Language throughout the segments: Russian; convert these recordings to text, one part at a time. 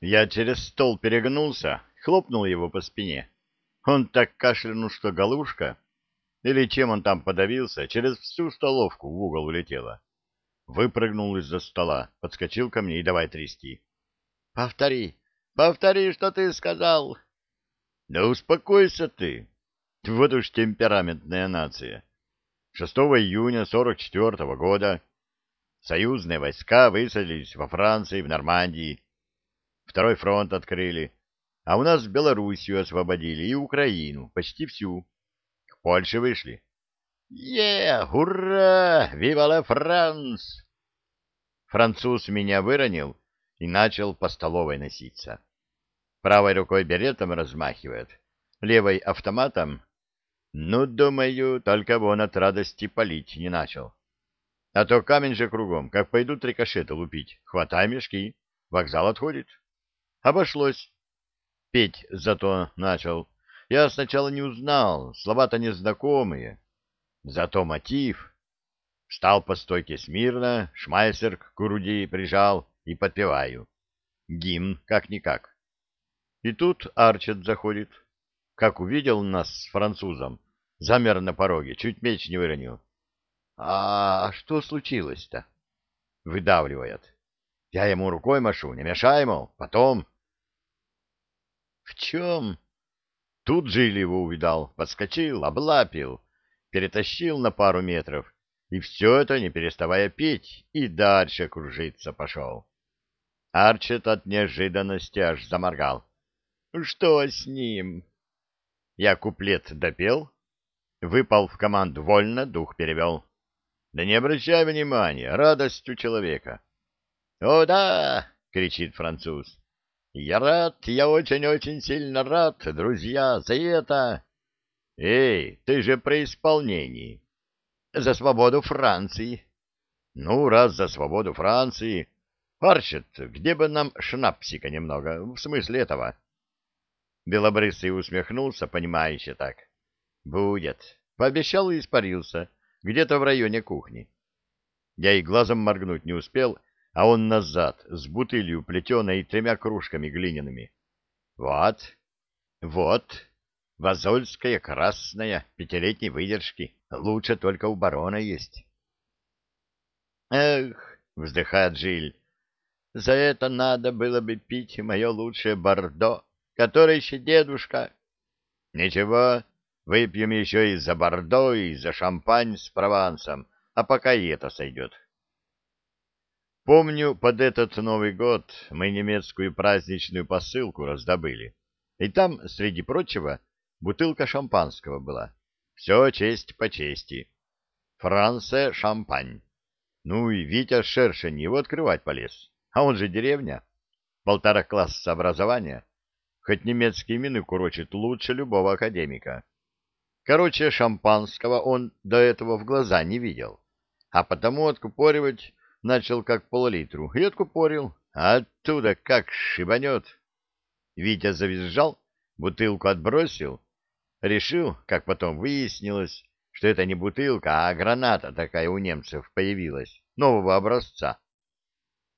Я через стол перегнулся, хлопнул его по спине. Он так кашлянул, что галушка, или чем он там подавился, через всю столовку в угол улетела. Выпрыгнул из-за стола, подскочил ко мне и давай трясти. — Повтори, повтори, что ты сказал. — Да успокойся ты. Вот уж темпераментная нация. 6 июня 44 -го года союзные войска высадились во Франции, в Нормандии. Второй фронт открыли, а у нас Белоруссию освободили и Украину, почти всю. К Польше вышли. Е, ура! Вива ла Франс! Француз меня выронил и начал по столовой носиться. Правой рукой беретом размахивает, левой автоматом. Ну, думаю, только вон от радости палить не начал. А то камень же кругом, как пойдут рикошеты лупить. Хватай мешки, вокзал отходит. Обошлось. Петь зато начал. Я сначала не узнал, слова-то незнакомые. Зато мотив. Встал по стойке смирно, шмайсер к груди прижал и подпеваю. Гимн, как-никак. И тут Арчет заходит. Как увидел нас с французом, замер на пороге, чуть меч не выронил. А что случилось-то? Выдавливает. Я ему рукой машу, не мешай, мол, потом. В чем? Тут Джилли его увидал, подскочил, облапил, перетащил на пару метров, и все это, не переставая петь, и дальше кружиться пошел. Арчет от неожиданности аж заморгал. Что с ним? Я куплет допел, выпал в команду вольно, дух перевел. Да не обращай внимания, радость у человека. — О, да! — кричит француз. — Я рад, я очень-очень сильно рад, друзья, за это. — Эй, ты же при исполнении. — За свободу Франции. — Ну, раз за свободу Франции. Арчет, где бы нам шнапсика немного, в смысле этого? Белобрысый усмехнулся, понимающе так. — Будет. Пообещал и испарился. — где-то в районе кухни. Я и глазом моргнуть не успел, а он назад, с бутылью плетеной и тремя кружками глиняными. Вот, вот, вазольская красная, пятилетней выдержки, лучше только у барона есть. Эх, вздыхает Жиль, за это надо было бы пить мое лучшее бордо, которое еще дедушка. Ничего, Выпьем еще и за бордо, и за шампань с провансом, а пока и это сойдет. Помню, под этот Новый год мы немецкую праздничную посылку раздобыли, и там, среди прочего, бутылка шампанского была. Все честь по чести. Франция шампань. Ну и Витя Шершень его открывать полез. А он же деревня. Полтора класса образования. Хоть немецкие мины курочит лучше любого академика. Короче, шампанского он до этого в глаза не видел, а потому откупоривать начал как пол-литру и откупорил, а оттуда как шибанет. Витя завизжал, бутылку отбросил, решил, как потом выяснилось, что это не бутылка, а граната такая у немцев появилась, нового образца.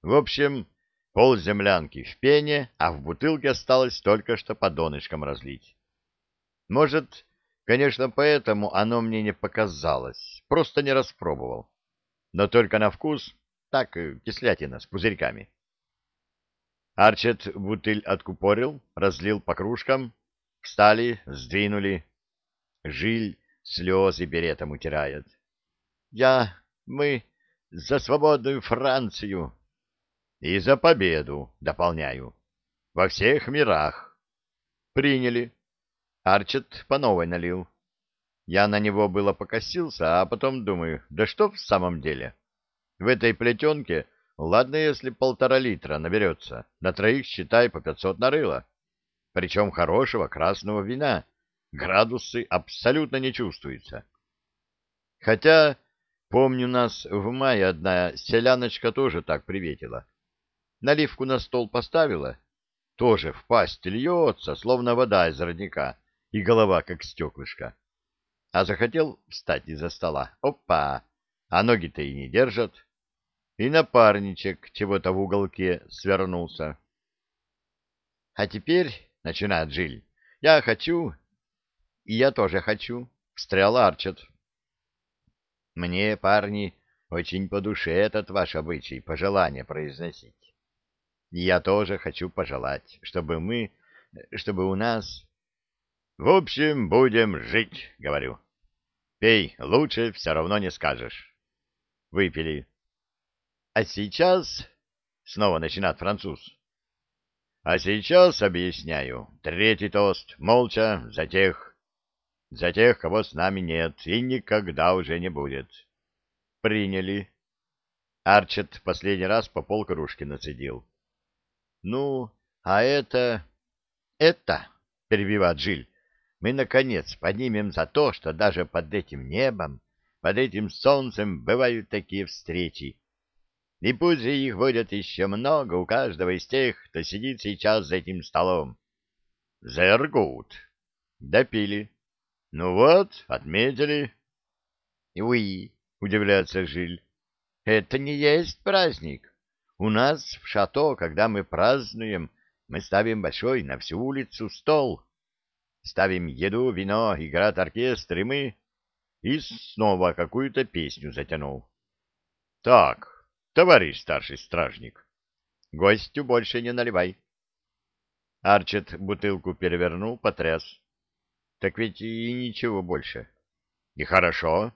В общем, пол землянки в пене, а в бутылке осталось только что по донышкам разлить. Может, Конечно, поэтому оно мне не показалось, просто не распробовал. Но только на вкус, так, э, кислятина с пузырьками. Арчет бутыль откупорил, разлил по кружкам, встали, сдвинули. Жиль слезы беретом утирает. Я, мы за свободную Францию. И за победу, дополняю. Во всех мирах. Приняли. Арчет по новой налил. Я на него было покосился, а потом думаю, да что в самом деле? В этой плетенке, ладно, если полтора литра наберется, на троих, считай, по пятьсот нарыло. Причем хорошего красного вина. Градусы абсолютно не чувствуются. Хотя, помню, нас в мае одна селяночка тоже так приветила. Наливку на стол поставила, тоже в пасть льется, словно вода из родника и голова как стеклышко. А захотел встать из-за стола. Опа! А ноги-то и не держат. И напарничек чего-то в уголке свернулся. — А теперь, — начинает Жиль, — я хочу... — И я тоже хочу, — встрял Арчет. — Мне, парни, очень по душе этот ваш обычай пожелание произносить. И я тоже хочу пожелать, чтобы мы, чтобы у нас... В общем, будем жить, говорю. Пей, лучше все равно не скажешь. Выпили. А сейчас... Снова начинает француз. А сейчас объясняю. Третий тост. Молча. За тех. За тех, кого с нами нет и никогда уже не будет. Приняли. Арчет последний раз по полкружки нацедил. Ну, а это... Это, перебивает Жиль, мы, наконец, поднимем за то, что даже под этим небом, под этим солнцем бывают такие встречи. И пусть же их будет еще много у каждого из тех, кто сидит сейчас за этим столом. Зергут. Допили. Ну вот, отметили. Уи, удивляется Жиль. Это не есть праздник. У нас в шато, когда мы празднуем, мы ставим большой на всю улицу стол. Ставим еду, вино, играет оркестр, и мы... И снова какую-то песню затянул. Так, товарищ старший стражник, гостю больше не наливай. Арчет бутылку перевернул, потряс. Так ведь и ничего больше. И хорошо.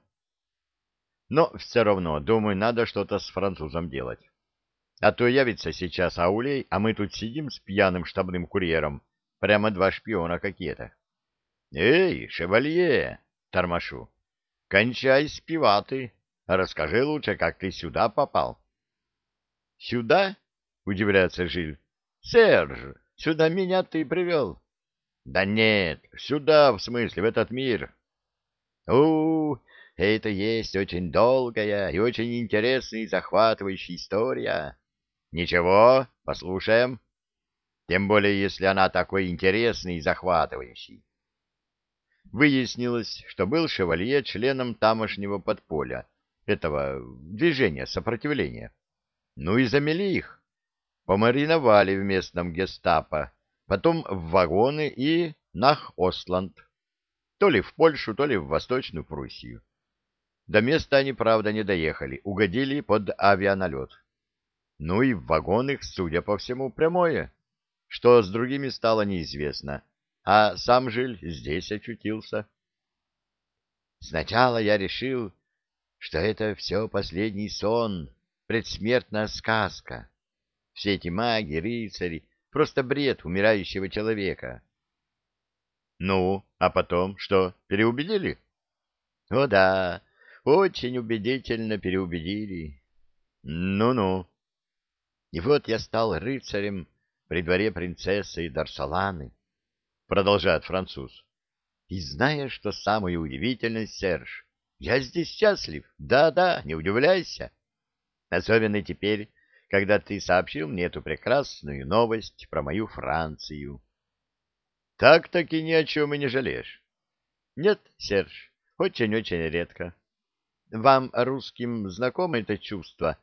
Но все равно, думаю, надо что-то с французом делать. А то явится сейчас Аулей, а мы тут сидим с пьяным штабным курьером. Прямо два шпиона какие-то. Эй, шевалье, тормошу, кончай спиваты. Расскажи лучше, как ты сюда попал. Сюда? Удивляется Жиль. Серж, сюда меня ты привел. Да нет, сюда, в смысле, в этот мир. У, это есть очень долгая и очень интересная и захватывающая история. Ничего, послушаем. Тем более, если она такой интересный и захватывающий. Выяснилось, что был шевалье членом тамошнего подполя, этого движения сопротивления. Ну и замели их. Помариновали в местном гестапо, потом в вагоны и нах-Остланд. То ли в Польшу, то ли в Восточную Пруссию. До места они, правда, не доехали, угодили под авианалет. Ну и в вагон судя по всему, прямое. Что с другими стало неизвестно, а сам Жиль здесь очутился. Сначала я решил, что это все последний сон, предсмертная сказка. Все эти маги, рыцари — просто бред умирающего человека. Ну, а потом что, переубедили? О да, очень убедительно переубедили. Ну-ну. И вот я стал рыцарем при дворе принцессы Дарсаланы, продолжает француз. И знаешь, что самое удивительное, Серж? Я здесь счастлив. Да-да, не удивляйся. Особенно теперь, когда ты сообщил мне эту прекрасную новость про мою Францию. Так-таки ни о чем и не жалеешь. Нет, Серж, очень-очень редко. Вам, русским, знакомо это чувство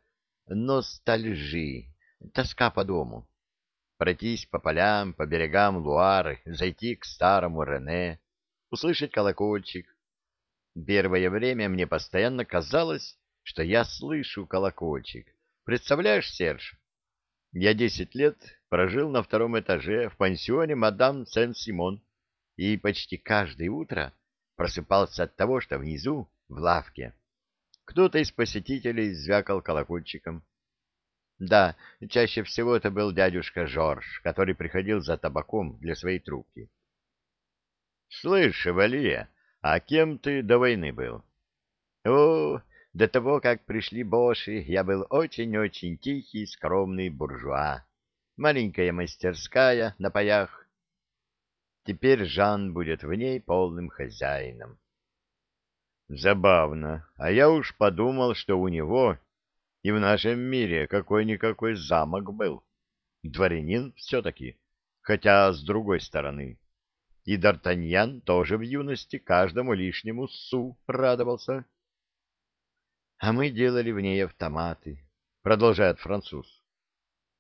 ностальжи, тоска по дому? Пройтись по полям, по берегам Луары, зайти к старому Рене, услышать колокольчик. Первое время мне постоянно казалось, что я слышу колокольчик. Представляешь, Серж? Я десять лет прожил на втором этаже в пансионе мадам Сен-Симон и почти каждое утро просыпался от того, что внизу, в лавке, кто-то из посетителей звякал колокольчиком. Да, чаще всего это был дядюшка Жорж, который приходил за табаком для своей трубки. — Слышь, Шевалье, а кем ты до войны был? — О, до того, как пришли боши, я был очень-очень тихий, скромный буржуа. Маленькая мастерская на паях. Теперь Жан будет в ней полным хозяином. Забавно, а я уж подумал, что у него и в нашем мире какой-никакой замок был. Дворянин все-таки, хотя с другой стороны. И Д'Артаньян тоже в юности каждому лишнему су радовался. — А мы делали в ней автоматы, — продолжает француз.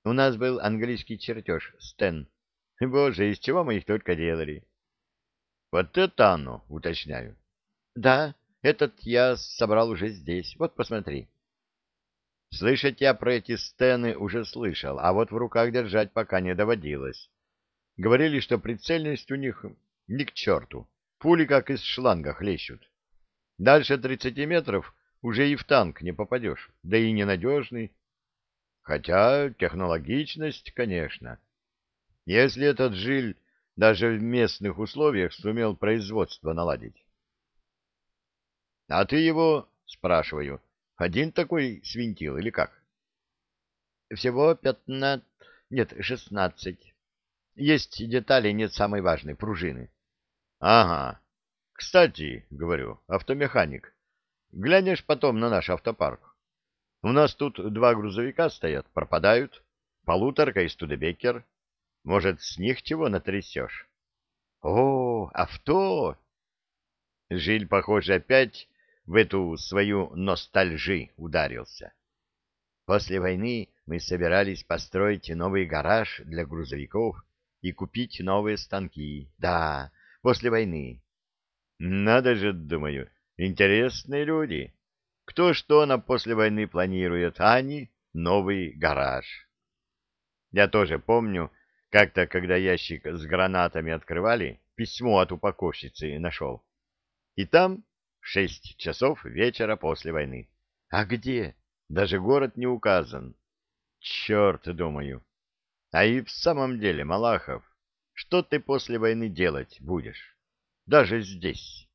У нас был английский чертеж, Стен. Боже, из чего мы их только делали? Вот это оно, уточняю. Да, этот я собрал уже здесь. Вот посмотри. Слышать я про эти стены уже слышал, а вот в руках держать пока не доводилось. Говорили, что прицельность у них ни к черту. Пули как из шланга хлещут. Дальше 30 метров уже и в танк не попадешь, да и ненадежный. Хотя технологичность, конечно. Если этот жиль даже в местных условиях сумел производство наладить. — А ты его, спрашиваю, один такой свинтил или как? — Всего пятнадцать... Нет, шестнадцать. Есть детали, нет самой важной, пружины. — Ага. Кстати, говорю, автомеханик, глянешь потом на наш автопарк. У нас тут два грузовика стоят, пропадают. Полуторка и Студебекер. Может, с них чего натрясешь? О, авто! Жиль, похоже, опять в эту свою ностальжи ударился. После войны мы собирались построить новый гараж для грузовиков и купить новые станки. Да, после войны. Надо же, думаю, интересные люди. Кто что на после войны планирует, а они — новый гараж. Я тоже помню, как-то, когда ящик с гранатами открывали, письмо от упаковщицы нашел. И там шесть часов вечера после войны. А где? Даже город не указан. Черт, думаю. А и в самом деле, Малахов, что ты после войны делать будешь? Даже здесь.